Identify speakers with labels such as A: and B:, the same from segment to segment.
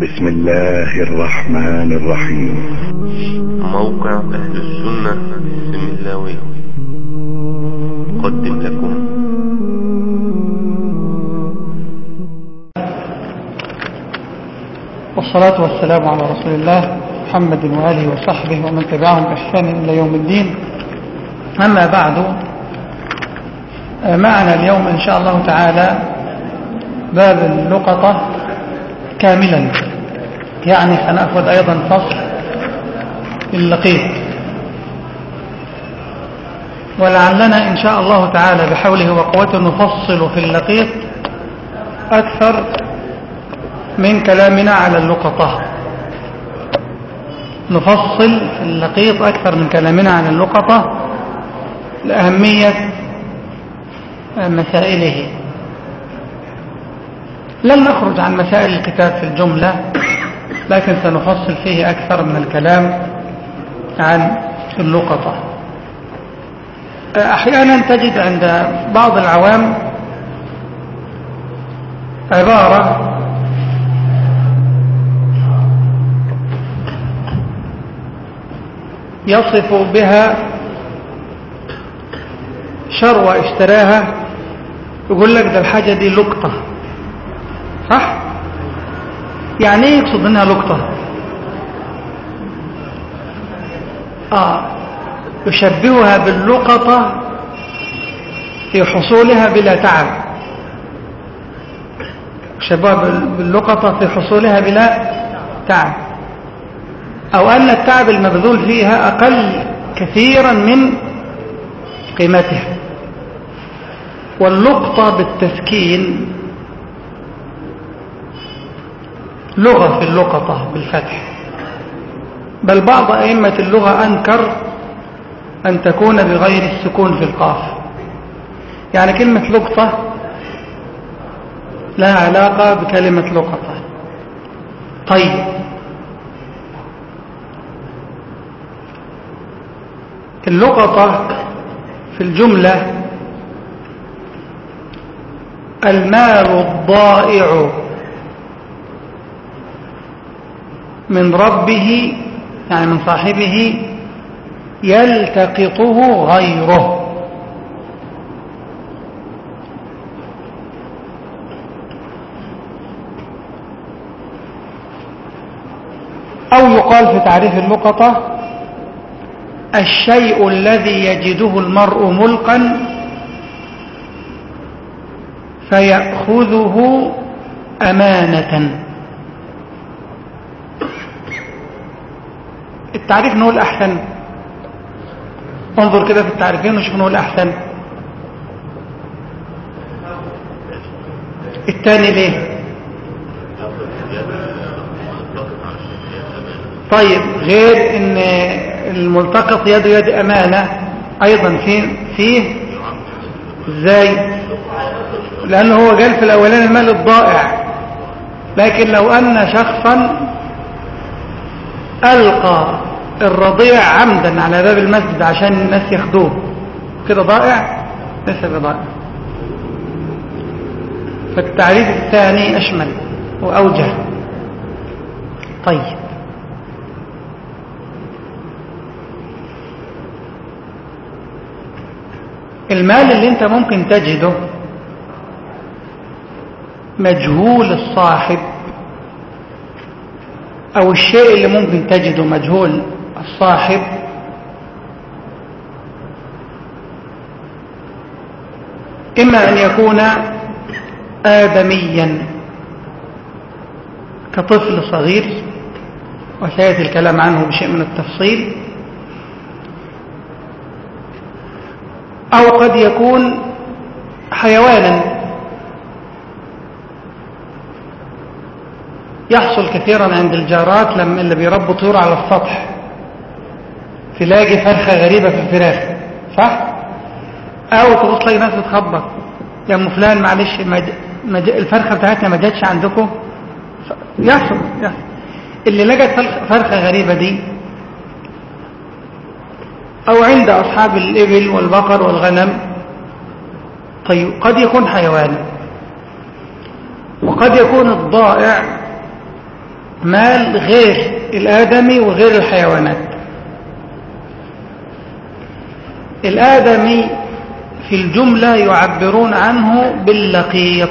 A: بسم الله الرحمن الرحيم.
B: موقع أهل السنة السملاوي قدم لكم.
C: والصلاة والسلام على رسول الله محمد وآله وصحبه ومن تبعهم بإحسان إلى يوم الدين. أما بعد معنا اليوم إن شاء الله تعالى باب اللقطة كاملا. يعني سنأخذ أيضا فصل اللقيط ولعلنا إن شاء الله تعالى بحوله وقوته نفصل في اللقيط أكثر من كلامنا على اللقطة. نفصل في اللقيط أكثر من كلامنا عن اللقطة لأهمية مسائله. لن نخرج عن مسائل الكتاب في الجملة. لكن سنفصل فيه أكثر من الكلام عن اللقطة أحيانا تجد عند بعض العوام عبارة يصف بها شروة اشتراها يقول لك ده الحاجة دي لقطة صح؟ يعني إيه يقصد انها لقطة. آه. يشبهها باللقطة في حصولها بلا تعب. يشبهها باللقطة في حصولها بلا تعب. أو أن التعب المبذول فيها أقل كثيرا من قيمتها. واللقطة بالتسكين لغة في اللقطة بالفتح. بل بعض أئمة اللغة أنكر أن تكون بغير السكون في القاف. يعني كلمة لقطة لها علاقة بكلمة لقطة. طيب. اللقطة في الجملة المال الضائع. من ربه يعني من صاحبه يلتقطه غيره. أو يقال في تعريف اللقطة الشيء الذي يجده المرء ملقا فيأخذه أمانة. التعريف نقول أحسن. انظر كده في التعريفين ونشوف نقول أحسن. الثاني ليه؟ طيب غير إن الملتقط يده يد أمانة أيضا فيه فيه إزاي لأنه هو قال في الأولاني المال الضائع. لكن لو أن شخصا ألقى الرضيع عمدا على باب المسجد عشان الناس ياخدوه. كده ضائع؟ ليس بضائع. فالتعريف الثاني أشمل وأوجه. طيب. المال اللي انت ممكن تجده مجهول الصاحب. أو الشيء اللي ممكن تجده مجهول الصاحب. إما أن يكون ادميا كطفل صغير وسيأتي الكلام عنه بشيء من التفصيل. أو قد يكون حيوانا. يحصل كثيرا عند الجارات لما اللي بيربوا طيور على السطح. تلاقي فرخة غريبة في الفراخ صح؟ أو تبص تلاقي ناس بتخبط. يا أم فلان معلش مج... الفرخة بتاعتنا ما جاتش عندكم؟ يحصل يحصل. اللي لقت فرخة غريبة دي أو عند أصحاب الإبل والبقر والغنم طيب قد يكون حيوان وقد يكون الضائع مال غير الآدمي وغير الحيوانات. الآدمي في الجملة يعبرون عنه باللقيط.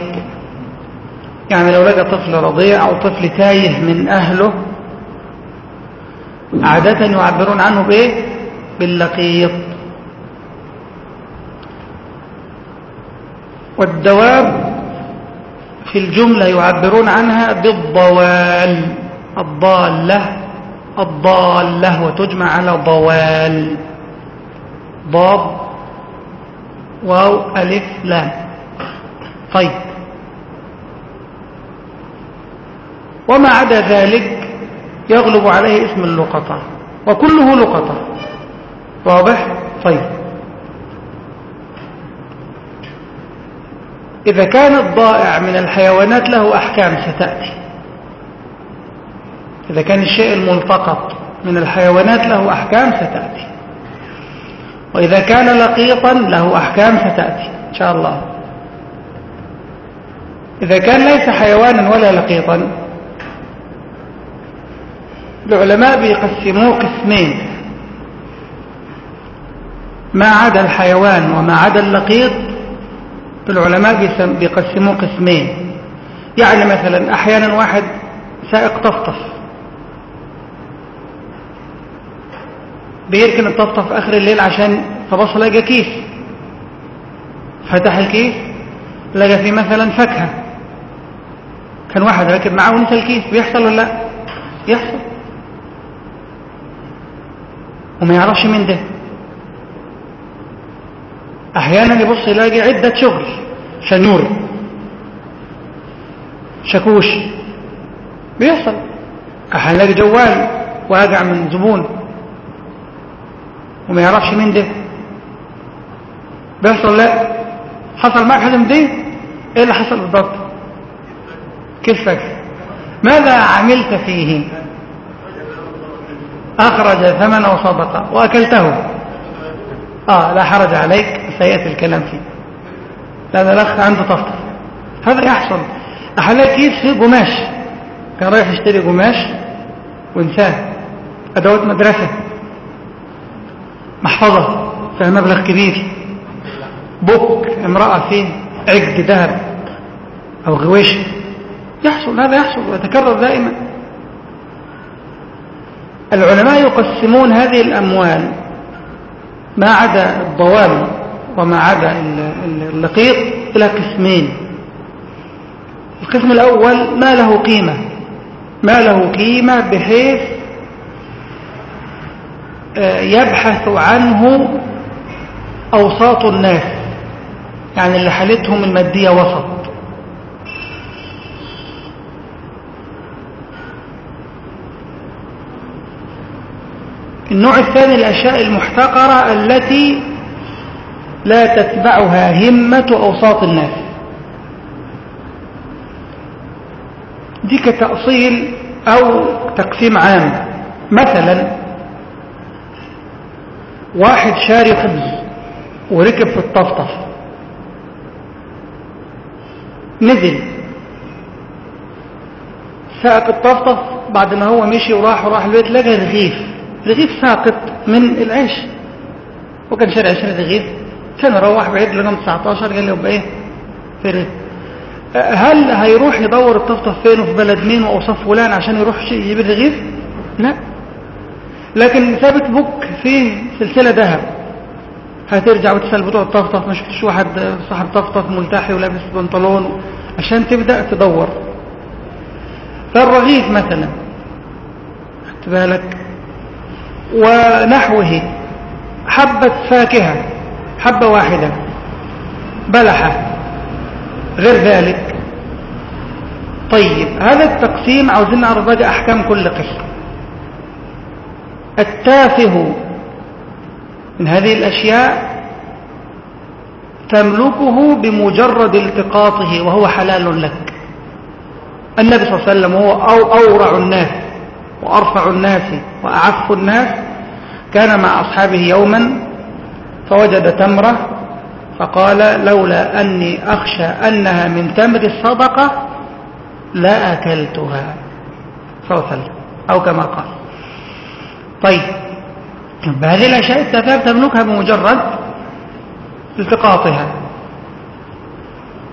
C: يعني لو لقى طفل رضيع أو طفل تايه من أهله عادة يعبرون عنه بإيه؟ باللقيط. والدواب في الجملة يعبرون عنها بالضوال الضالة الضالة وتجمع على ضوال. ضاد واو ألف لام. طيب. وما عدا ذلك يغلب عليه اسم اللقطة وكله لقطة. واضح؟ طيب. إذا كان الضائع من الحيوانات له أحكام ستأتي. إذا كان الشيء الملتقط من الحيوانات له أحكام ستأتي. وإذا كان لقيطا له أحكام ستأتي إن شاء الله. إذا كان ليس حيوانا ولا لقيطا العلماء بيقسموه قسمين. ما عدا الحيوان وما عدا اللقيط العلماء بيقسموه قسمين. يعني مثلا أحيانا واحد سائق طفطف. بيركن الطفطف في آخر الليل عشان فبص لقى كيس. فتح الكيس لقى فيه مثلا فاكهة. كان واحد راكب معاه ونسى الكيس بيحصل ولا لأ؟ يحصل. وما يعرفش مين ده. أحيانا يبص يلاقي عدة شغل. شنور. شاكوش. بيحصل. أحيانا يلاقي جوال وأقع من زبون. وما يعرفش مين ده. بيحصل لا. حصل معك حاجة من دي؟ إيه اللي حصل بالضبط؟ كيفك؟ ماذا عملت فيه؟ أخرج ثمن وصدقه وأكلته. آه لا حرج عليك سيأتي الكلام فيه. لأن الأخ عنده طفطف هذا يحصل. أحلى كيس فيه قماش. كان رايح يشتري قماش وانساه. أدوات مدرسة. محفظة فيها مبلغ كبير. بوك امرأة فيه عقد ذهب أو غويش. يحصل هذا يحصل ويتكرر دائما. العلماء يقسمون هذه الأموال ما عدا الضوال وما عدا اللقيط إلى قسمين. القسم الأول ما له قيمة. ما له قيمة بحيث يبحث عنه أوساط الناس يعني اللي حالتهم المادية وسط. النوع الثاني الأشياء المحتقرة التي لا تتبعها همة أوساط الناس. دي كتأصيل أو تقسيم عام. مثلا واحد شاري خبز وركب في الطفطف. نزل. ساق الطفطف بعد ما هو مشي وراح وراح البيت لقى رغيف. رغيف ساقط من العيش. وكان شاري 20 رغيف. كان روح بعيد لقى 19 قال له يبقى إيه هل هيروح يدور الطفطف فين وفي بلد مين واوصاف فلان عشان يروح يجيب الرغيف؟ لا. لكن ثابت بوك فيه سلسلة ذهب. هترجع وتسأل بتوع الطفطف ما شفتش واحد صاحب طفطف ملتحي ولابس بنطلون عشان تبدأ تدور. فالرغيف مثلا. خدت بالك؟ ونحوه. حبة فاكهة. حبة واحدة. بلحة. غير ذلك. طيب هذا التقسيم عاوزين نعرف بقى أحكام كل قسم. التافه. من هذه الأشياء تملكه بمجرد التقاطه وهو حلال لك. النبي صلى الله عليه وسلم هو أو أورع الناس وأرفع الناس وأعف الناس. كان مع أصحابه يوما فوجد تمرة فقال لولا أني أخشى أنها من تمر الصدقة لا أكلتها. صلى الله عليه وسلم أو كما قال. طيب. بهذه الأشياء التافهة تملكها بمجرد التقاطها.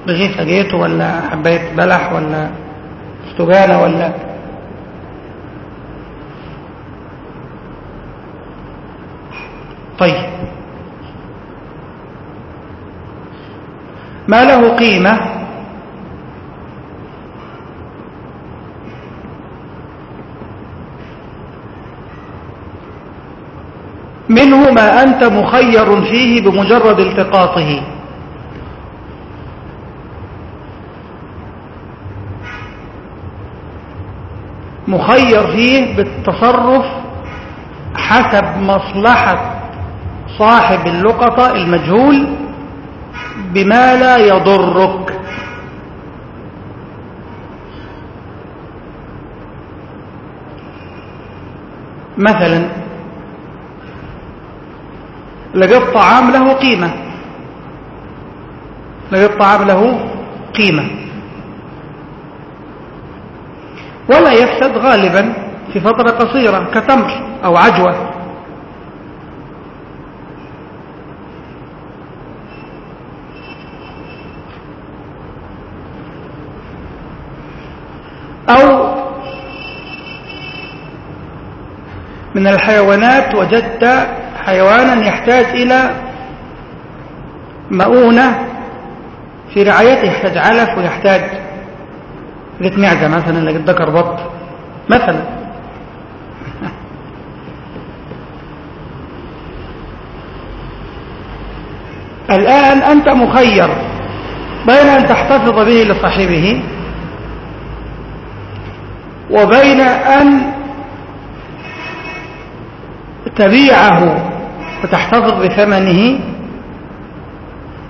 C: رغيف أجيته ولا حباية بلح ولا استجانة ولا طيب. ما له قيمة منه ما أنت مخير فيه بمجرد التقاطه. مخير فيه بالتصرف حسب مصلحة صاحب اللقطة المجهول بما لا يضرك. مثلا لقيت طعام له قيمة. لقيت طعام له قيمة. ولا يفسد غالبا في فترة قصيرة كتمر أو عجوة. أو من الحيوانات وجدت حيوانا يحتاج إلى مؤونة في رعايته يحتاج علف ويحتاج لقيت معزة مثلا لقيت ذكر بط. مثلا. الآن أنت مخير بين أن تحتفظ به لصاحبه وبين أن تبيعه. وتحتفظ بثمنه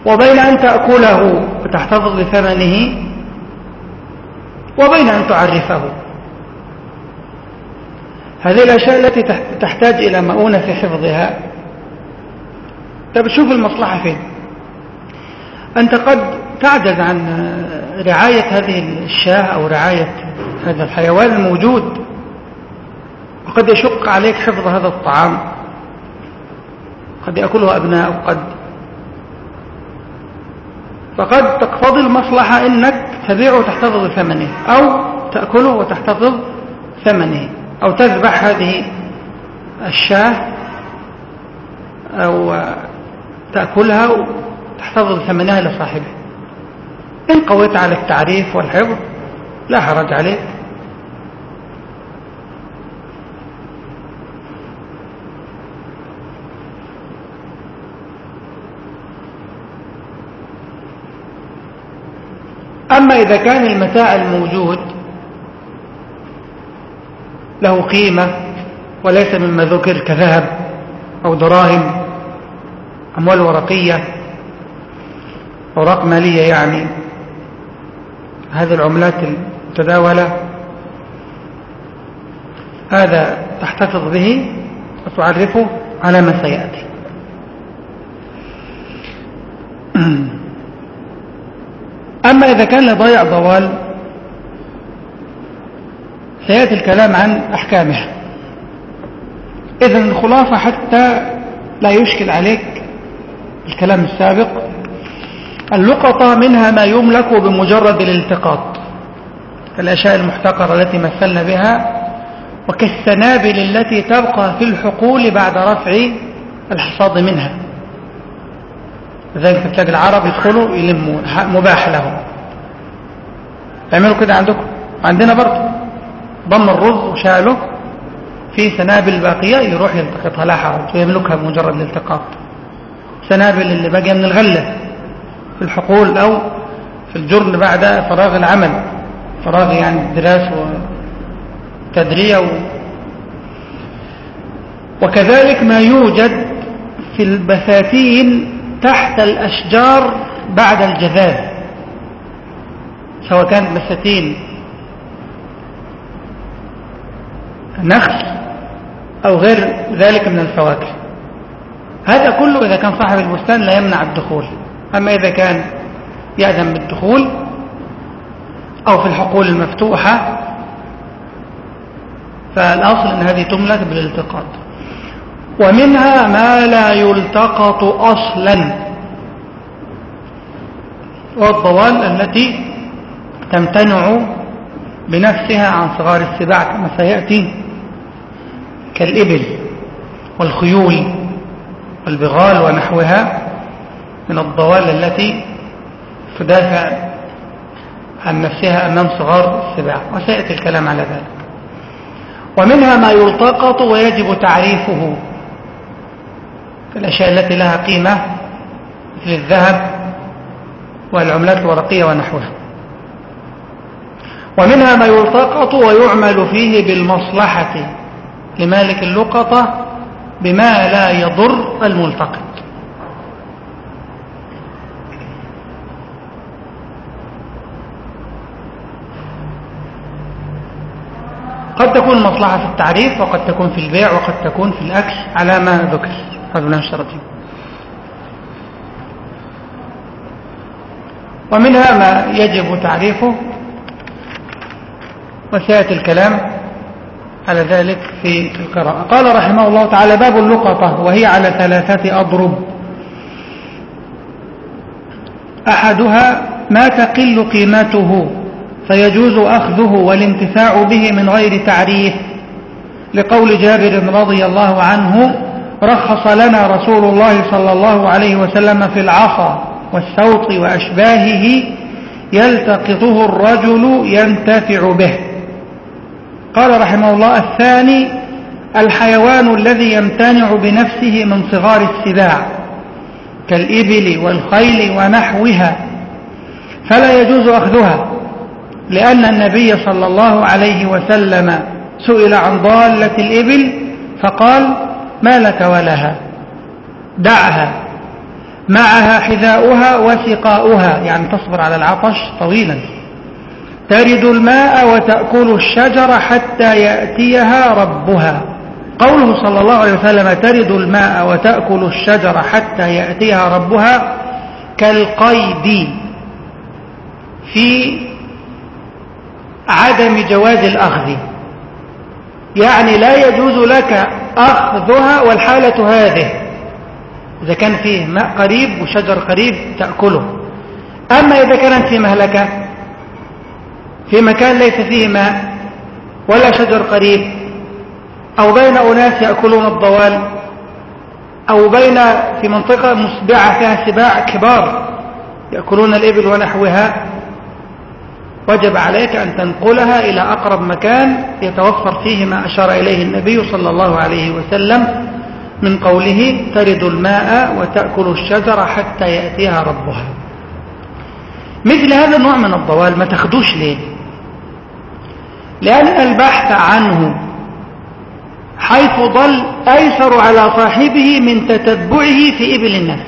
C: وبين أن تأكله وتحتفظ بثمنه وبين أن تعرفه. هذه الأشياء التي تحتاج إلى مؤونة في حفظها. طيب شوف المصلحة فين. أنت قد تعجز عن رعاية هذه الشاة أو رعاية هذا الحيوان الموجود وقد يشق عليك حفظ هذا الطعام. قد يأكله أبناء قد فقد تقتضي المصلحة إنك تبيعه وتحتفظ بثمنه أو تأكله وتحتفظ ثمنه أو تذبح هذه الشاة أو تأكلها وتحتفظ ثمنها لصاحبه. إن قويت على التعريف والحفظ لا حرج عليك أما إذا كان المتاع الموجود له قيمة وليس مما ذكر كذهب أو دراهم أموال ورقية أوراق مالية يعني. هذه العملات المتداولة هذا تحتفظ به وتعرفه على ما سيأتي. أما إذا كان لضيع ضوال سيأتي الكلام عن أحكامها. إذا الخلاصة حتى لا يشكل عليك الكلام السابق اللقطة منها ما يملك بمجرد الالتقاط. الأشياء المحتقرة التي مثلنا بها وكالسنابل التي تبقى في الحقول بعد رفع الحصاد منها. لذلك تلاقي العرب يدخلوا يلموا مباح لهم. تعملوا كده عندكم. عندنا برضه ضم الرز وشاله في سنابل باقية يروح يلتقطها لا حرج ويملكها بمجرد الالتقاط. سنابل اللي باقية من الغلة. في الحقول أو في الجرن بعد فراغ العمل. فراغ يعني الدراسة وتدرية و... وكذلك ما يوجد في البساتين تحت الأشجار بعد الجذاذ سواء كانت بساتين نخل أو غير ذلك من الفواكه. هذا كله إذا كان صاحب البستان لا يمنع الدخول. أما إذا كان يأذن بالدخول أو في الحقول المفتوحة فالأصل أن هذه تملك بالالتقاط. ومنها ما لا يلتقط أصلا. والضوال التي تمتنع بنفسها عن صغار السباع كما سيأتي كالإبل والخيول والبغال ونحوها من الضوال التي تدافع عن نفسها أمام صغار السباع وسيأتي الكلام على ذلك. ومنها ما يلتقط ويجب تعريفه. الأشياء التي لها قيمة مثل الذهب والعملات الورقية ونحوها. ومنها ما يلتقط ويعمل فيه بالمصلحة لمالك اللقطة بما لا يضر الملتقط. قد تكون مصلحة في التعريف وقد تكون في البيع وقد تكون في الأكل على ما ذكر. هذا من الشرطين ومنها ما يجب تعريفه وسيأتي الكلام على ذلك في القراءة. قال رحمه الله تعالى باب اللقطة وهي على ثلاثة أضرب. أحدها ما تقل قيمته. فيجوز أخذه والانتفاع به من غير تعريف. لقول جابر رضي الله عنه رخص لنا رسول الله صلى الله عليه وسلم في العصا والسوط وأشباهه يلتقطه الرجل ينتفع به. قال رحمه الله الثاني الحيوان الذي يمتنع بنفسه من صغار السباع كالإبل والخيل ونحوها فلا يجوز أخذها. لأن النبي صلى الله عليه وسلم سئل عن ضالة الإبل فقال ما لك ولها؟ دعها. معها حذاؤها وسقاؤها يعني تصبر على العطش طويلا. ترد الماء وتأكل الشجر حتى يأتيها ربها. قوله صلى الله عليه وسلم ترد الماء وتأكل الشجر حتى يأتيها ربها كالقيد في عدم جواز الأخذ. يعني لا يجوز لك أخذها والحالة هذه. إذا كان فيه ماء قريب وشجر قريب تأكله. أما إذا كانت في مهلكة في مكان ليس فيه ماء ولا شجر قريب أو بين أناس يأكلون الضوال أو بين في منطقة مسبعة فيها سباع كبار يأكلون الإبل ونحوها وجب عليك أن تنقلها إلى أقرب مكان يتوفر فيه ما أشار إليه النبي صلى الله عليه وسلم من قوله ترد الماء وتأكل الشجر حتى يأتيها ربها. مثل هذا النوع من الضوال ما تاخدوش ليه؟ لأن البحث عنه حيث ضل أيسر على صاحبه من تتبعه في إبل الناس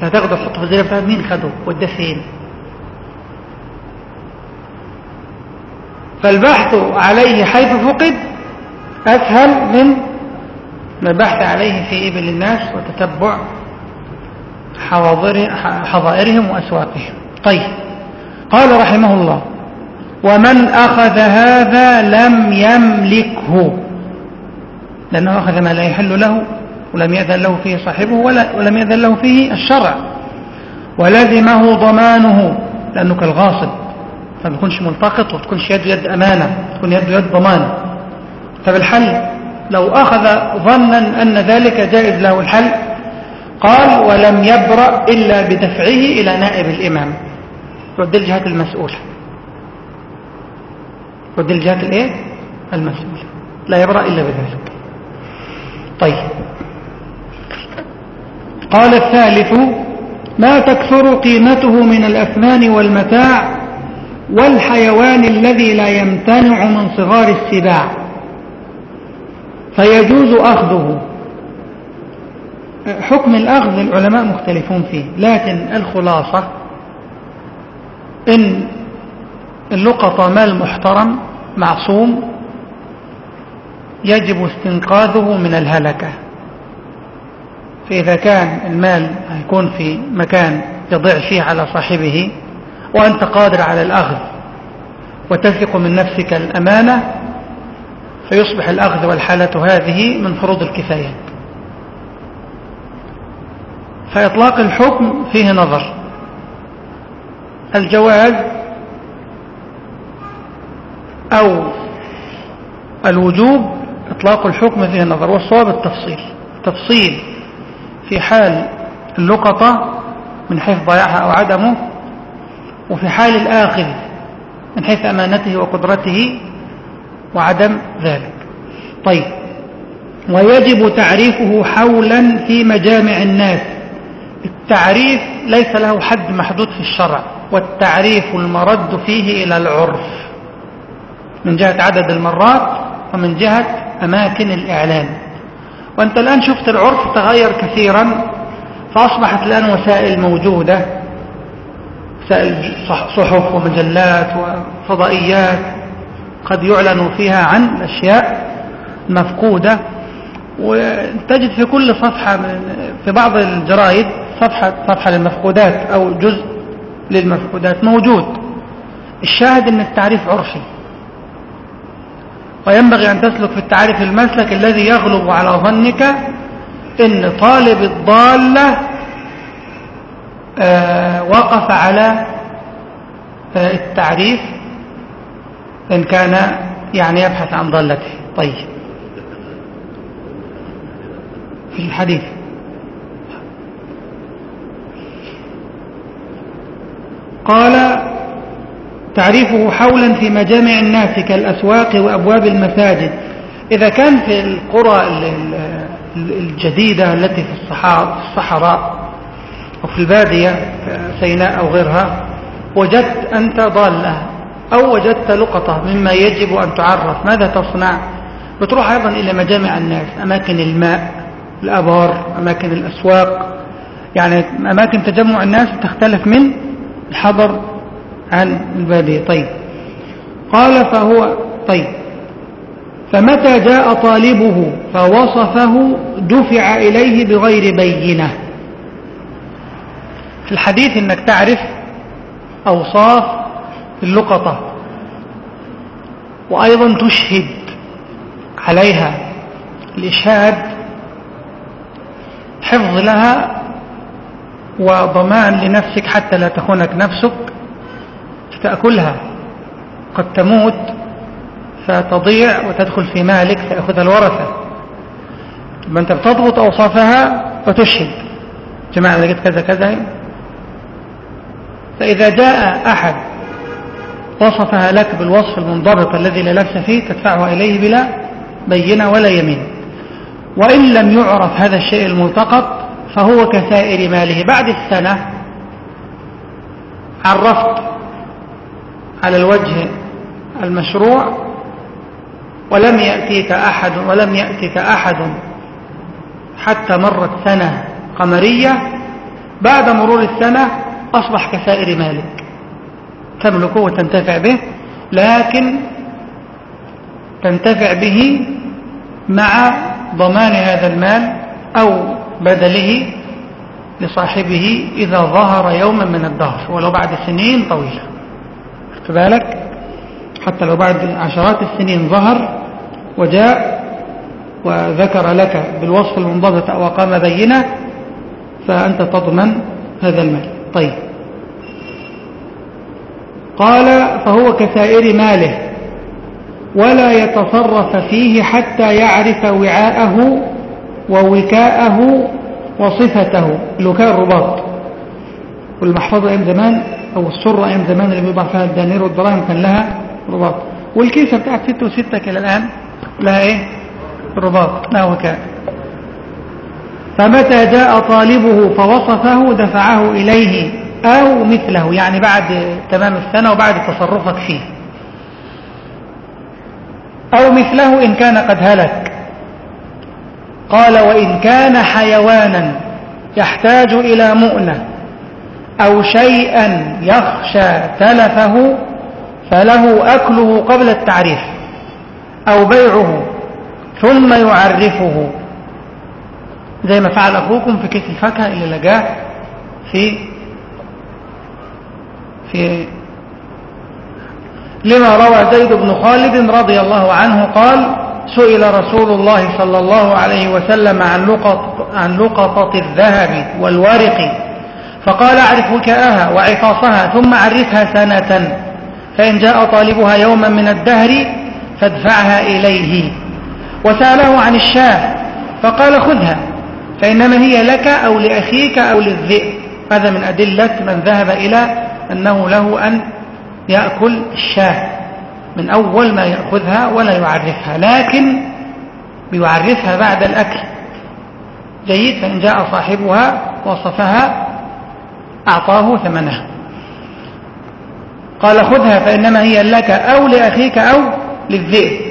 C: فتاخده تحطه في الزريبة مين خده وده فين فالبحث عليه حيث فقد أسهل من البحث عليه في إبل الناس وتتبع حظائرهم وأسواقهم. طيب. قال رحمه الله ومن أخذ هذا لم يملكه. لأنه أخذ ما لا يحل له ولم يأذن له فيه صاحبه ولا ولم يأذن له فيه الشرع. ولزمه ضمانه لأنه كالغاصب. فما يكونش ملتقط وتكونش يد يد أمانة تكون يد يد ضمان. فبالحل لو أخذ ظنا أن ذلك جائز له الحل قال ولم يبرأ إلا بدفعه إلى نائب الإمام. رد الجهات المسؤولة. رد الجهات الإيه؟ المسؤولة. لا يبرأ إلا بذلك. طيب. قال الثالث ما تكثر قيمته من الأثمان والمتاع والحيوان الذي لا يمتنع من صغار السباع. فيجوز أخذه. حكم الأخذ العلماء مختلفون فيه لكن الخلاصة إن اللقطة مال محترم معصوم يجب استنقاذه من الهلكة. فإذا كان المال يكون في مكان يضيع فيه على صاحبه وأنت قادر على الأخذ وتثق من نفسك الأمانة فيصبح الأخذ والحالة هذه من فروض الكفايات فإطلاق الحكم فيه نظر. الجواز أو الوجوب إطلاق الحكم فيه نظر والصواب التفصيل. تفصيل في حال اللقطة من حيث ضياعها أو عدمه وفي حال الآخذ من حيث أمانته وقدرته وعدم ذلك. طيب. ويجب تعريفه حولا في مجامع الناس. التعريف ليس له حد محدود في الشرع والتعريف المرد فيه إلى العرف. من جهة عدد المرات ومن جهة أماكن الإعلان. وأنت الآن شفت العرف تغير كثيرا فأصبحت الآن وسائل موجودة وسائل صحف ومجلات وفضائيات قد يعلن فيها عن الأشياء المفقودة وتجد في كل صفحة في بعض الجرائد صفحة, صفحة للمفقودات أو جزء للمفقودات موجود. الشاهد أن التعريف عرفي. وينبغي أن تسلك في التعريف المسلك الذي يغلب على ظنك إن طالب الضالة وقف على آه التعريف إن كان يعني يبحث عن ضالته طيب. في الحديث. قال تعريفه حولا في مجامع الناس كالأسواق وأبواب المساجد. إذا كان في القرى الجديدة التي في الصحراء وفي البادية سيناء أو غيرها وجدت أنت ضالة أو وجدت لقطة مما يجب أن تعرف ماذا تصنع؟ بتروح أيضا إلى مجامع الناس أماكن الماء الأبار أماكن الأسواق. يعني أماكن تجمع الناس تختلف من الحضر عن البادية. طيب. قال فهو طيب. فمتى جاء طالبه فوصفه دفع إليه بغير بينة. في الحديث إنك تعرف أوصاف اللقطة وأيضا تشهد عليها الإشهاد حفظ لها وضمان لنفسك حتى لا تخونك نفسك تأكلها. قد تموت فتضيع وتدخل في مالك فيأخذها الورثة. ما أنت بتضبط أوصافها وتشهد. جماعة لقيت كذا كذا فإذا جاء أحد وصفها لك بالوصف المنضبط الذي لا لبس فيه تدفعه إليه بلا بينة ولا يمين. وإن لم يعرف هذا الشيء الملتقط فهو كسائر ماله. بعد السنة عرفت على الوجه المشروع ولم يأتيك أحد ولم يأتك أحد حتى مرت سنة قمرية. بعد مرور السنة أصبح كسائر مالك. تملكه وتنتفع به؟ لكن تنتفع به مع ضمان هذا المال أو بدله لصاحبه إذا ظهر يوما من الدهر ولو بعد سنين طويلة. بالك؟ حتى لو بعد عشرات السنين ظهر وجاء وذكر لك بالوصف المنضبط أو أقام بينة فأنت تضمن هذا المال. طيب. قال فهو كسائر ماله ولا يتصرف فيه حتى يعرف وعاءه ووكاءه وصفته. الوكاء الرباط. والمحفظة أيام زمان أو السرة أيام زمان اللي بيوضع فيها الدنانير والدراهم كان لها رباط. والكيسة بتاعت ستة وستة كلا الآن لها إيه؟ رباط لا وكاء. فمتى جاء طالبه فوصفه دفعه إليه أو مثله يعني بعد تمام السنة وبعد تصرفك فيه. أو مثله إن كان قد هلك. قال وإن كان حيوانا يحتاج إلى مؤنة أو شيئا يخشى تلفه فله أكله قبل التعريف أو بيعه ثم يعرفه. زي ما فعل أخوكم في كيس الفاكهة اللي لقاه في في لما روى زيد بن خالد رضي الله عنه قال سئل رسول الله صلى الله عليه وسلم عن لقط عن لقطة الذهب والورق فقال اعرف وكاءها وعفاصها ثم عرفها سنة فإن جاء طالبها يوما من الدهر فادفعها إليه. وسأله عن الشاة فقال خذها. فإنما هي لك أو لأخيك أو للذئب. هذا من أدلة من ذهب إلى أنه له أن يأكل الشاة من أول ما يأخذها ولا يعرفها لكن بيعرفها بعد الأكل. جيد فإن جاء صاحبها وصفها أعطاه ثمنها. قال خذها فإنما هي لك أو لأخيك أو للذئب.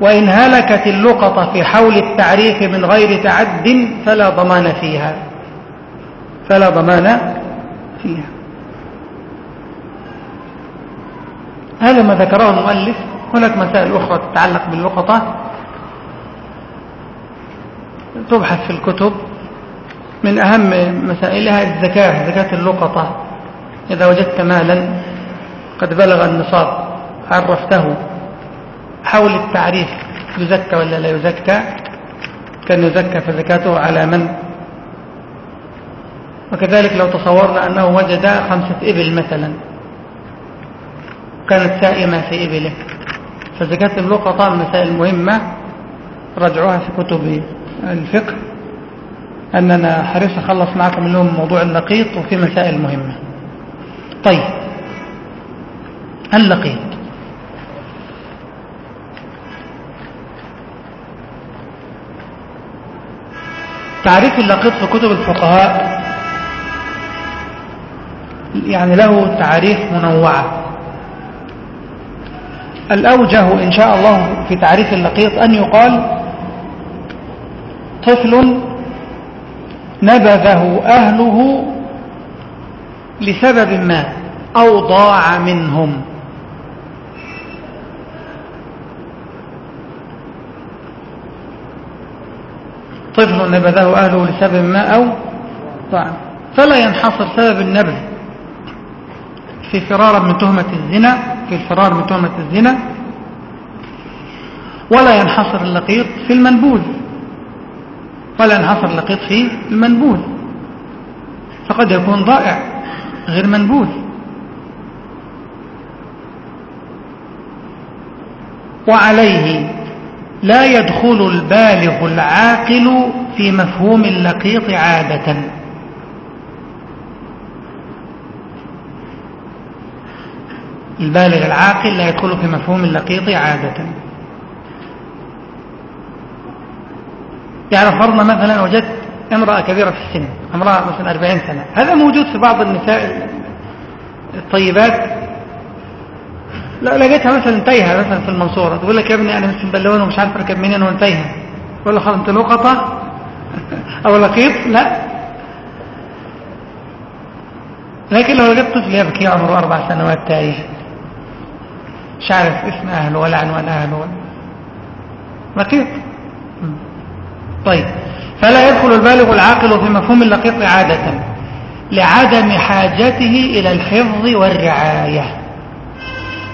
C: وإن هلكت اللقطة في حول التعريف من غير تعد فلا ضمان فيها. فلا ضمان فيها. هذا ما ذكره المؤلف. هناك مسائل أخرى تتعلق باللقطة. تبحث في الكتب. من أهم مسائلها الزكاة زكاة اللقطة إذا وجدت مالا قد بلغ النصاب عرفته. حول التعريف يزكى ولا لا يزكى؟ كان يزكى فزكاته على من؟ وكذلك لو تصورنا أنه وجد خمسة إبل مثلا كانت سائمة في إبله فزكاة اللقطة مسائل مهمة رجعوها في كتب الفقه أننا حريص أخلص معكم اليوم موضوع اللقيط وفي مسائل مهمة. طيب اللقيط تعريف اللقيط في كتب الفقهاء يعني له تعريف منوعة. الأوجه إن شاء الله في تعريف اللقيط أن يقال طفل نبذه أهله لسبب ما أو ضاع منهم. طفل نبذه أهله لسبب ما أو ضاع فلا ينحصر سبب النبذ. في فرار من تهمة الزنا في الفرار من تهمة الزنا. ولا ينحصر اللقيط في المنبوذ. ولا ينحصر اللقيط في المنبوذ. فقد يكون ضائع غير منبوذ. وعليه لا يدخل البالغ العاقل في مفهوم اللقيط عادة. البالغ العاقل لا يدخل في مفهوم اللقيط عادة. يعني فرضنا مثلا وجدت امرأة كبيرة في السن امرأة مثلا 40 سنة. هذا موجود في بعض النساء الطيبات لا لقيتها مثلا تايهة مثلا في المنصورة. تقول لك يا ابني أنا مش مبلون ومش عارف أركب منين وأنا تايهة. تقول له خلاص أنت لقطة أو لقيط لا. لكن لو لقيت طفل يبكي عمره أربع سنوات تايه مش عارف اسم أهله ولا عنوان أهله. ولا لقيط. طيب. فلا يدخل البالغ العاقل في مفهوم اللقيط عادة لعدم حاجته إلى الحفظ والرعاية.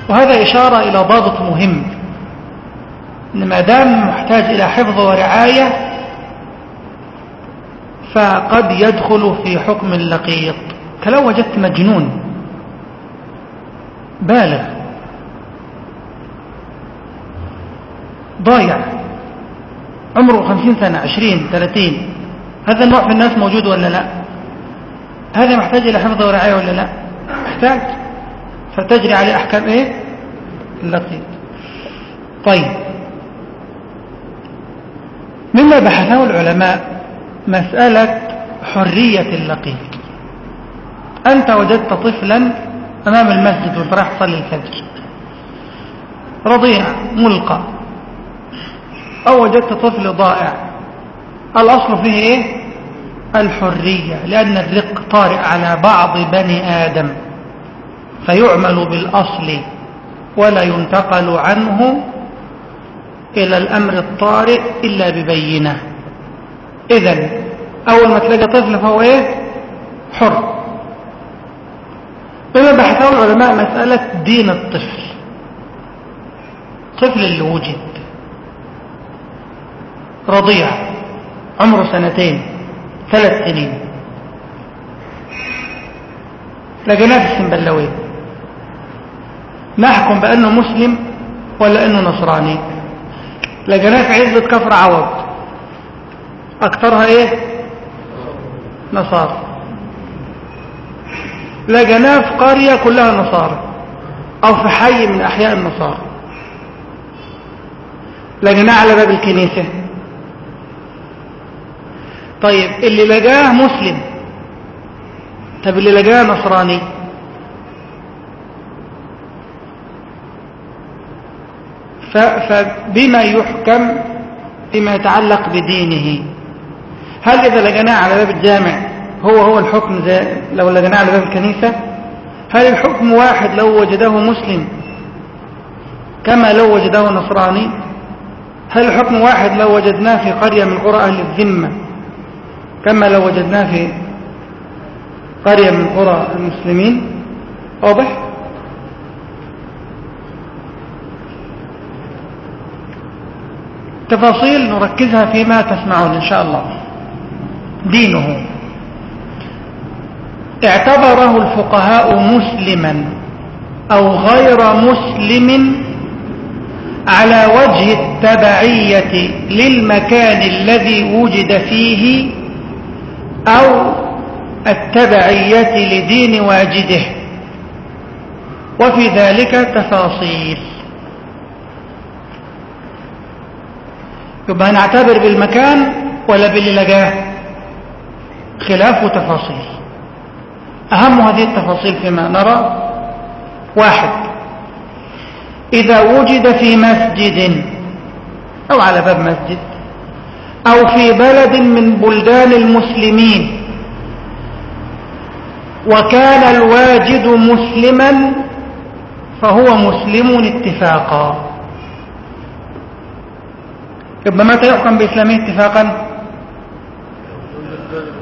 C: وهذا إشارة إلى ضابط مهم. إن ما دام محتاج إلى حفظ ورعاية فقد يدخل في حكم اللقيط كلو وجدت مجنون. بالغ. ضايع. عمره خمسين سنة عشرين ثلاثين. هذا النوع في الناس موجود ولا لا؟ هذا محتاج إلى حفظ ورعاية ولا لا؟ محتاج. فتجري عليه أحكام إيه؟ اللقيط طيب. مما بحثه العلماء مسألة حرية اللقيط أنت وجدت طفلا أمام المسجد وانت رايح تصلي الفجر. رضيع ملقى. أو وجدت طفل ضائع. الأصل فيه إيه؟ الحرية لأن الرق طارئ على بعض بني آدم. فيعمل بالأصل ولا ينتقل عنه إلى الأمر الطارئ إلا ببينة. إذا أول ما تلاقي طفل فهو إيه؟ حر. بما بحثوا العلماء مسألة دين الطفل. طفل اللي وجد. رضيع. عمره سنتين. ثلاث سنين. لقيناه في السنبلاوين نحكم بأنه مسلم ولا أنه نصراني. لقيناه في كفر عوض. أكثرها إيه؟ نصارى. لقيناه في قرية كلها نصارى. أو في حي من أحياء النصارى. لقيناه على باب الكنيسة. طيب اللي لقاه مسلم. طب اللي لقاه نصراني؟ فبما يحكم فيما يتعلق بدينه. هل إذا لقناه على باب الجامع هو هو الحكم زي لو لقناه على باب الكنيسة؟ هل الحكم واحد لو وجده مسلم كما لو وجده نصراني؟ هل الحكم واحد لو وجدناه في قرية من قرى أهل الذمة كما لو وجدناه في قرية من قرى المسلمين؟ واضح؟ تفاصيل نركزها فيما تسمعون إن شاء الله. دينه. اعتبره الفقهاء مسلما أو غير مسلم على وجه التبعية للمكان الذي وجد فيه أو التبعية لدين واجده. وفي ذلك تفاصيل. يبقى نعتبر بالمكان ولا باللي لقاه خلاف وتفاصيل. أهم هذه التفاصيل فيما نرى. واحد. إذا وجد في مسجد أو على باب مسجد أو في بلد من بلدان المسلمين وكان الواجد مسلما فهو مسلم اتفاقا. يبقى متى يحكم بإسلامه اتفاقا.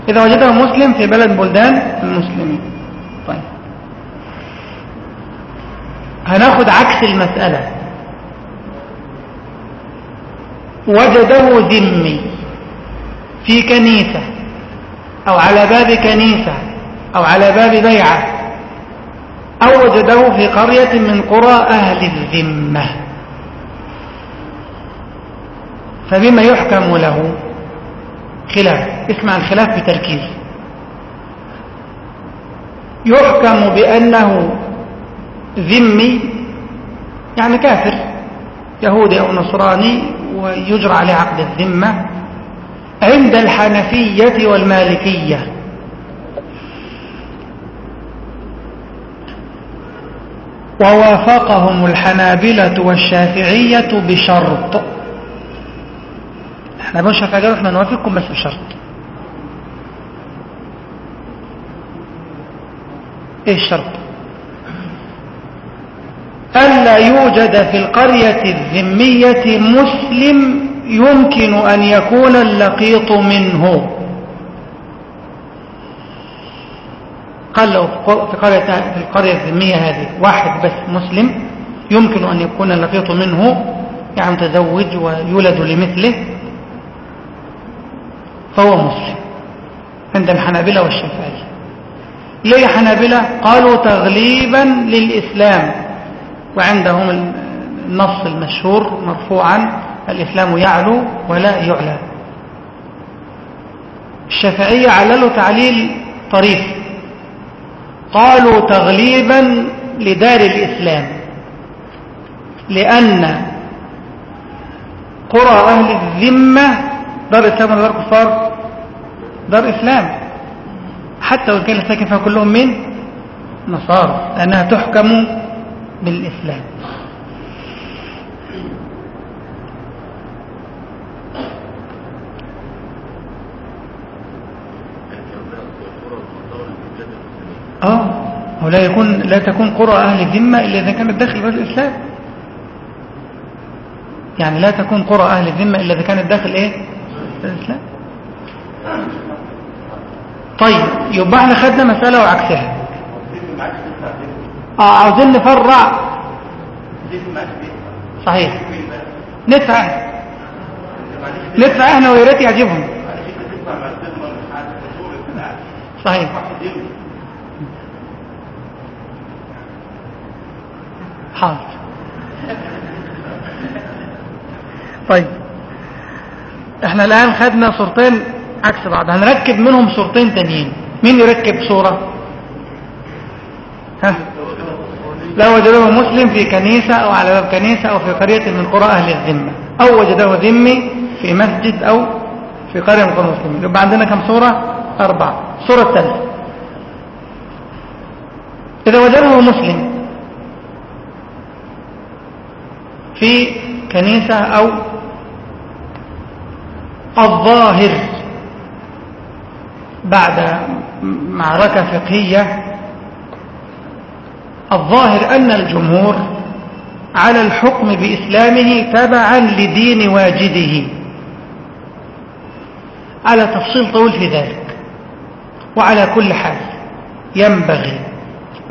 C: إذا وجده مسلم في بلد بلدان المسلمين. طيب. هناخد عكس المسألة. وجده ذمي في كنيسة أو على باب كنيسة أو على باب بيعة أو وجده في قرية من قرى أهل الذمة. فبما يحكم له خلاف اسمع الخلاف بتركيز. يحكم بأنه ذمي يعني كافر يهودي أو نصراني ويجرى عليه عقد الذمة عند الحنفية والمالكية. ووافقهم الحنابلة والشافعية بشرط إحنا بقى الشافعية قالوا إحنا نوافقكم بس بشرط. إيه الشرط؟ ألا يوجد في القرية الذمية مسلم يمكن أن يكون اللقيط منه. قال له في قرية في القرية الذمية هذه واحد بس مسلم يمكن أن يكون اللقيط منه يعني متزوج ويولد لمثله. فهو مسلم عند الحنابلة والشافعية. ليه حنابلة؟ قالوا تغليبا للإسلام وعندهم النص المشهور مرفوعا الإسلام يعلو ولا يعلى. الشافعية عللوا تعليل طريف. قالوا تغليبا لدار الإسلام لأن قرى أهل الذمة دار الإسلام ولا دار كفار دار إسلام حتى وإن كان ساكن فيها كلهم من نصارى. لأنها تحكم بالإسلام. آه. هو لا يكون لا تكون قرى أهل الذمة إلا إذا كانت داخل بلد الإسلام. يعني لا تكون قرى أهل الذمة إلا إذا كانت داخل إيه؟ الإسلام. طيب يبقى إحنا خدنا مسألة وعكسها. آه عاوزين نفرع صحيح. ندفع. ندفع إحنا ويا ريت يعجبهم. صحيح. حاضر. طيب. إحنا الآن خدنا صورتين عكس بعض. هنركب منهم صورتين تانيين. مين يركب صورة؟ ها؟ لو وجده مسلم في كنيسة أو على باب كنيسة أو في قرية من قرى أهل الذمة. أو وجده ذمي في مسجد أو في قرية من قرى المسلمين. يبقى عندنا كم صورة؟ أربعة. الصورة الثالثة. إذا وجده مسلم في كنيسة أو الظاهر. بعد معركة فقهية الظاهر أن الجمهور على الحكم بإسلامه تبعا لدين واجده. على تفصيل طويل في ذلك. وعلى كل حال ينبغي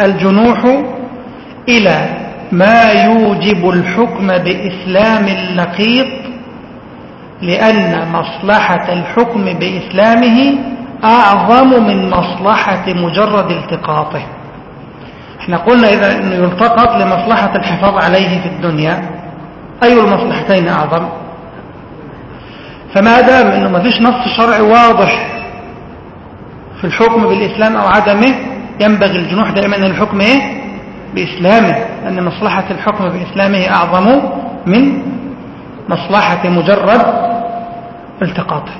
C: الجنوح إلى ما يوجب الحكم بإسلام اللقيط لأن مصلحة الحكم بإسلامه أعظم من مصلحة مجرد التقاطه. إحنا قلنا إذا أنه يلتقط لمصلحة الحفاظ عليه في الدنيا أي المصلحتين أعظم؟ فما دام أنه ما فيش نص شرعي واضح في الحكم بالإسلام أو عدمه ينبغي الجنوح دائما الحكم إيه؟ بإسلامه أن مصلحة الحكم بإسلامه أعظم من مصلحة مجرد التقاطه.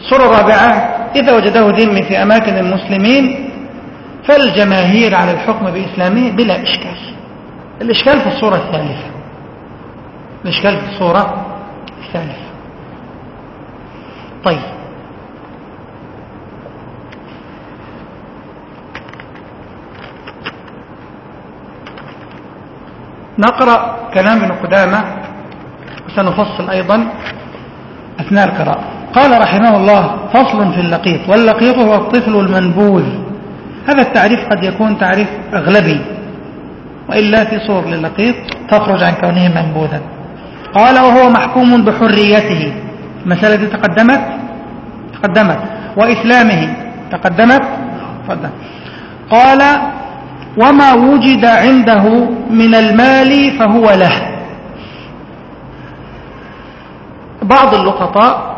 C: الصورة الرابعة إذا وجده ذمي في أماكن المسلمين فالجماهير على الحكم بإسلامه بلا إشكال. الإشكال في الصورة الثالثة. الإشكال في الصورة الثالثة. طيب. نقرأ كلام ابن قدامة وسنفصل أيضا أثناء القراءة. قال رحمه الله فصل في اللقيط واللقيط هو الطفل المنبوذ. هذا التعريف قد يكون تعريف أغلبي وإلا في صور للقيط تخرج عن كونه منبوذا. قال وهو محكوم بحريته. المسألة دي تقدمت؟ تقدمت. وإسلامه. تقدمت؟ تقدمت قال وما وجد عنده من المال فهو له. بعض اللقطاء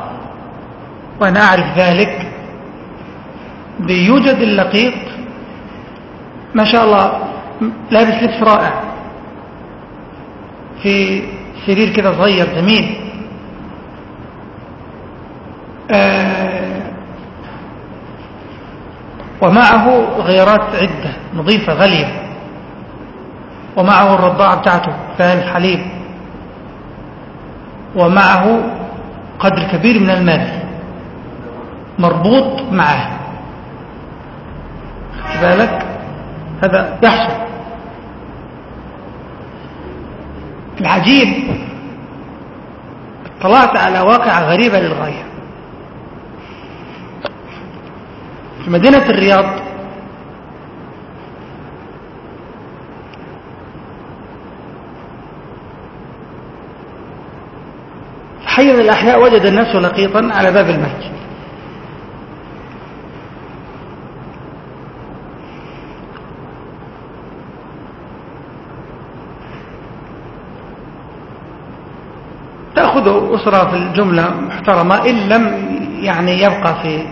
C: وأنا أعرف ذلك بيوجد اللقيط ما شاء الله لابس لبس رائع في سرير كده صغير جميل. آه ومعه غيرات عدة نظيفة غالية. ومعه الرضاعة بتاعته فان الحليب ومعه قدر كبير من المال مربوط معه. بالك؟ هذا يحصل. العجيب اطلعت على واقعة غريبة للغاية. في مدينة الرياض حي الأحياء وجد الناس لقيطا على باب المسجد. تأخذ أسرة في الجملة محترمة إن لم يعني يبقى في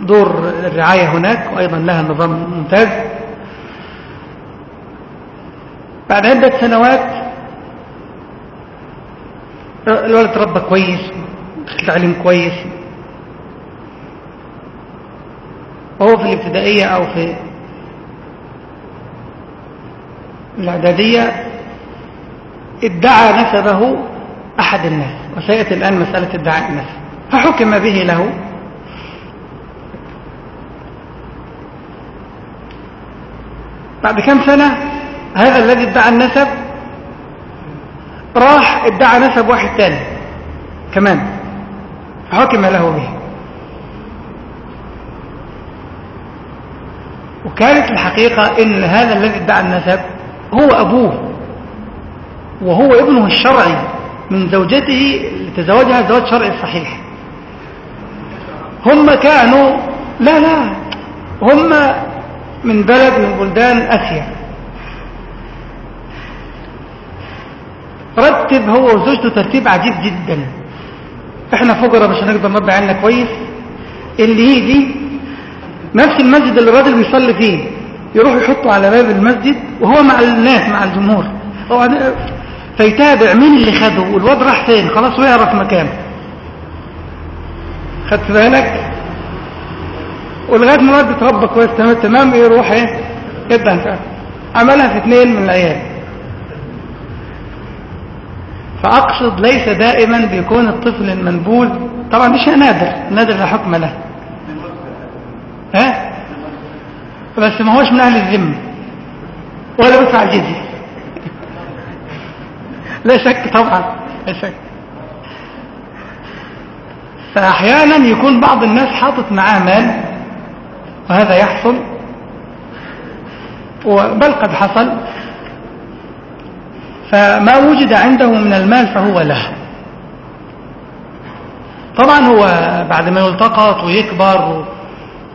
C: دور الرعاية هناك وأيضا لها نظام ممتاز. بعد عدة سنوات الولد تربى كويس تعليم كويس. وهو في الابتدائية أو في الإعدادية ادعى نسبه أحد الناس. وسيأتي الآن مسألة ادعاء النسب فحكم به له. بعد كم سنة هذا الذي ادعى النسب راح ادعى نسب واحد تاني. كمان. فحكم له به. وكانت الحقيقة إن هذا الذي ادعى النسب هو أبوه. وهو ابنه الشرعي. من زوجته لتزوجها زواج شرعي صحيح هم كانوا لا لا. هم من بلد من بلدان آسيا. رتب هو وزوجته ترتيب عجيب جدا. إحنا فقراء مش هنقدر نربي عنا كويس. اللي يجي نفس المسجد اللي الراجل بيصلي فيه يروح يحطه على باب المسجد وهو مع الناس مع الجمهور. فيتابع مين اللي خده؟ والواد راح فين؟ خلاص ويعرف مكانه. خدت بالك؟ ولغاية ما الواد اتربى كويس تمام؟ تمام؟ يروح إيه؟ يبدا عملها في اثنين من العيال. فأقصد ليس دائما بيكون الطفل المنبوذ. طبعا شيء نادر. نادر لا حكم له. ها؟ بس ما هوش من أهل الذمة. ولا بيدفع الجزيه لا شك طبعا لا شك. فاحيانا يكون بعض الناس حاطط معاه مال وهذا يحصل. بل قد حصل. فما وجد عنده من المال فهو له. طبعا هو بعد ما يلتقط ويكبر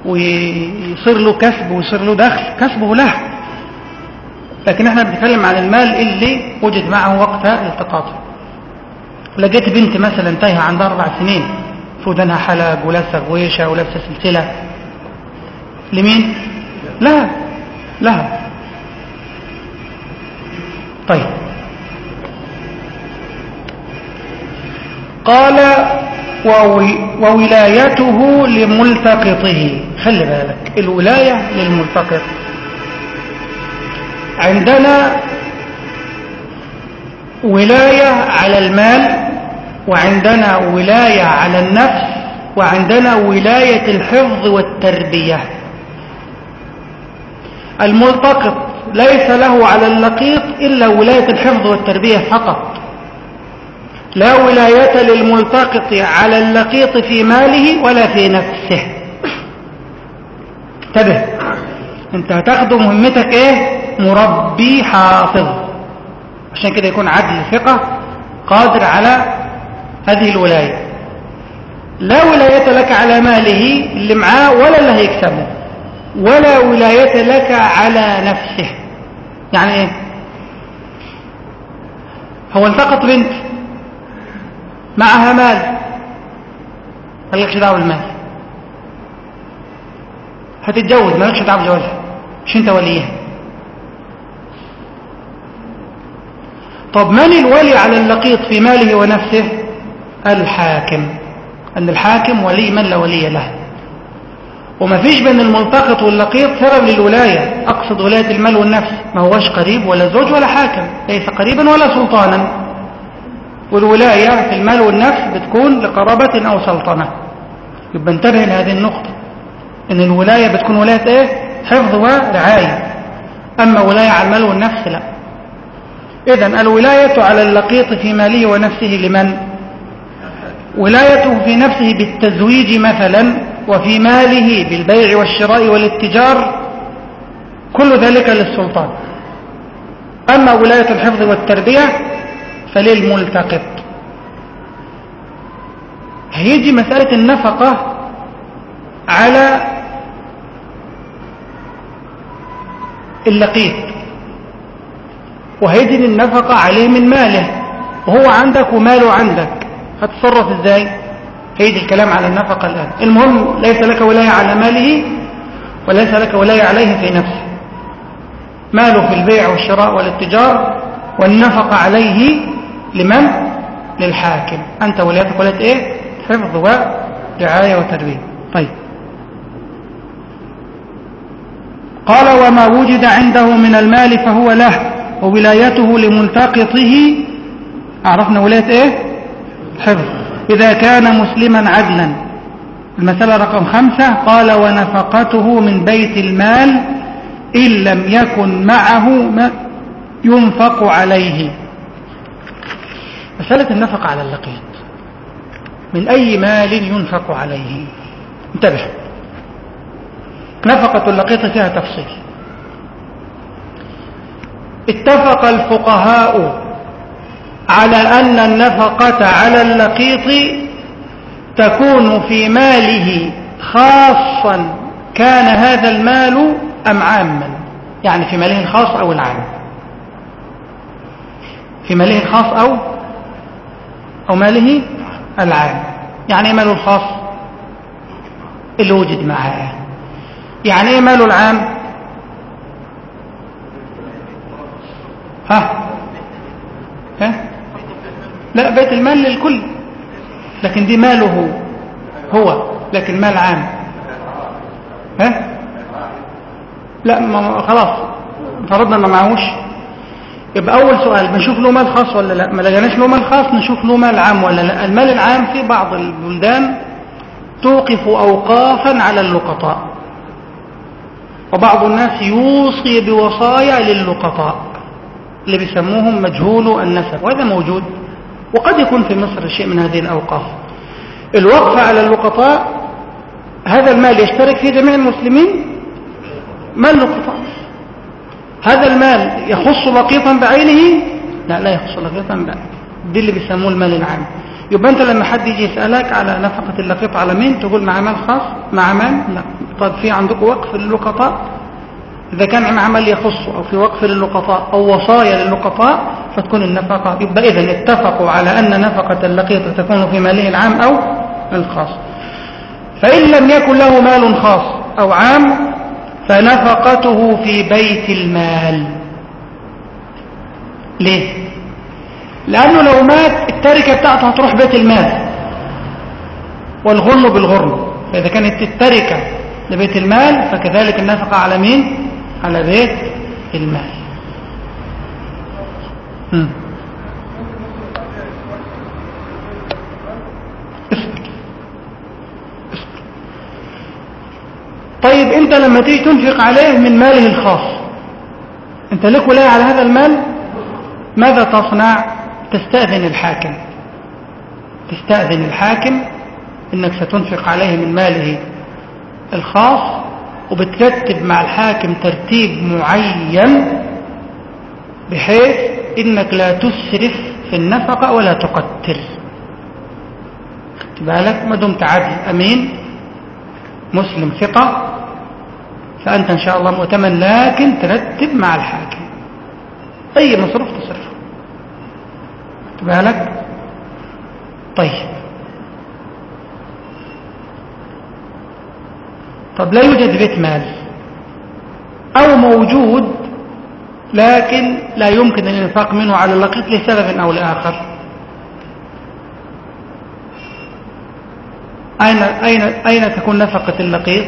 C: ويصير له كسب ويصير له دخل كسبه له. لكن إحنا بنتكلم عن المال اللي وجد معه وقت التقاطه لقيت بنت مثلا تايهة عندها أربع سنين في ودنها حلق ولابسة غويشة ولابسة سلسلة. لمين؟ لها. لها. طيب. قال وولايته لملتقطه. خلي بالك الولاية للملتقط. عندنا ولاية على المال وعندنا ولاية على النفس وعندنا ولاية الحفظ والتربية. الملتقط ليس له على اللقيط إلا ولاية الحفظ والتربية فقط. لا ولاية للملتقط على اللقيط في ماله ولا في نفسه. انتبه انت هتاخده مهمتك إيه؟ مربي حافظ. عشان كده يكون عدل ثقة قادر على هذه الولاية. لا ولاية لك على ماله اللي معاه ولا اللي هيكسبه ولا ولاية لك على نفسه. يعني إيه؟ هو التقط بنت معها مال. مالكش دعوة بالمال. هتتجوز مالكش دعوة بجوازها مش انت وليها. طب من الولي على اللقيط في ماله ونفسه؟ الحاكم. أن الحاكم ولي من لا ولي له؟ وما فيش بين الملتقط واللقيط سبب للولاية. أقصد ولاية المال والنفس. ما هوش قريب ولا زوج ولا حاكم. ليس قريبا ولا سلطانا. والولاية في المال والنفس بتكون لقرابة أو سلطنة. يبقى انتبه لهذه النقطة. إن الولاية بتكون ولاية إيه؟ حفظ ورعاية. أما ولاية على المال والنفس لا. إذن الولاية على اللقيط في ماله ونفسه لمن؟ ولايته في نفسه بالتزويج مثلا وفي ماله بالبيع والشراء والاتجار كل ذلك للسلطان. أما ولاية الحفظ والتربية فللملتقط. هيجي مسألة النفقة على اللقيط. وهيجي النفقة عليه من ماله. وهو عندك وماله عندك. هتصرف إزاي؟ هيجي الكلام على النفقة الآن. المهم ليس لك ولاية على ماله وليس لك ولاية عليه في نفسه. ماله في البيع والشراء والاتجار والنفقة عليه لمن؟ للحاكم. أنت ولايتك ولاية إيه؟ حفظ ورعاية وتربية طيب. قال وما وجد عنده من المال فهو له. وولايته لملتقطه. عرفنا ولاية إيه؟ حفظ. إذا كان مسلما عدلا. المسألة رقم خمسة. قال ونفقته من بيت المال إن لم يكن معه ما ينفق عليه. مسألة النفقة على اللقيط. من أي مال ينفق عليه؟ انتبه. نفقة اللقيط فيها تفصيل. اتفق الفقهاء على أن النفقة على اللقيط تكون في ماله خاصا كان هذا المال أم عاما؟ يعني في ماله الخاص أو العام؟ في ماله الخاص أو أو ماله العام. يعني إيه ماله الخاص؟ اللي وجد معاه يعني إيه ماله العام؟ ها؟ ها؟ لا بيت المال للكل. لكن دي ماله هو لكن مال عام. ها؟ لا ما خلاص فرضنا ما معهوش. يبقى أول سؤال بنشوف له مال خاص ولا لا؟ ما لقيناش له مال خاص نشوف له مال عام ولا لا؟ المال العام في بعض البلدان توقف اوقافا على اللقطاء. وبعض الناس يوصي بوصايا للقطاء. اللي بيسموهم مجهول النسب وهذا موجود وقد يكون في مصر شيء من هذه الأوقاف. الوقف على اللقطاء هذا المال يشترك فيه جميع المسلمين؟ مال لقطاء هذا المال يخص لقيطا بعينه؟ لا لا يخص لقيطا بعينه دي اللي بيسموه المال العام. يبقى أنت لما حد يجي يسألك على نفقة اللقيط على مين تقول مع مال خاص مع مال؟ لا. طب في عندكم وقف للقطاء إذا كان عمل يخص أو في وقف للقطاء أو وصايا للقطاء فتكون النفقة يبقى إذن اتفقوا على أن نفقة اللقيط تكون في ماله العام أو الخاص. فإن لم يكن له مال خاص أو عام فنفقته في بيت المال. ليه؟ لأنه لو مات التركة بتاعته هتروح بيت المال. والغل بالغرم. فإذا كانت التركة لبيت المال فكذلك النفقة على مين؟ على بيت المال. طيب انت لما تيجي تنفق عليه من ماله الخاص انت لك ولاية على هذا المال؟ ماذا تصنع؟ تستأذن الحاكم. تستأذن الحاكم إنك ستنفق عليه من ماله الخاص وبترتب مع الحاكم ترتيب معين بحيث إنك لا تسرف في النفقة ولا تقتر. بالك؟ ما دمت عادل. أمين؟ مسلم ثقة؟ فأنت إن شاء الله مؤتمن لكن ترتب مع الحاكم. أي مصروف تصرفه. بالك؟ طيب. طب لا يوجد بيت مال أو موجود لكن لا يمكن الإنفاق منه على اللقيط لسبب أو لآخر. أين, أين, أين تكون نفقة اللقيط؟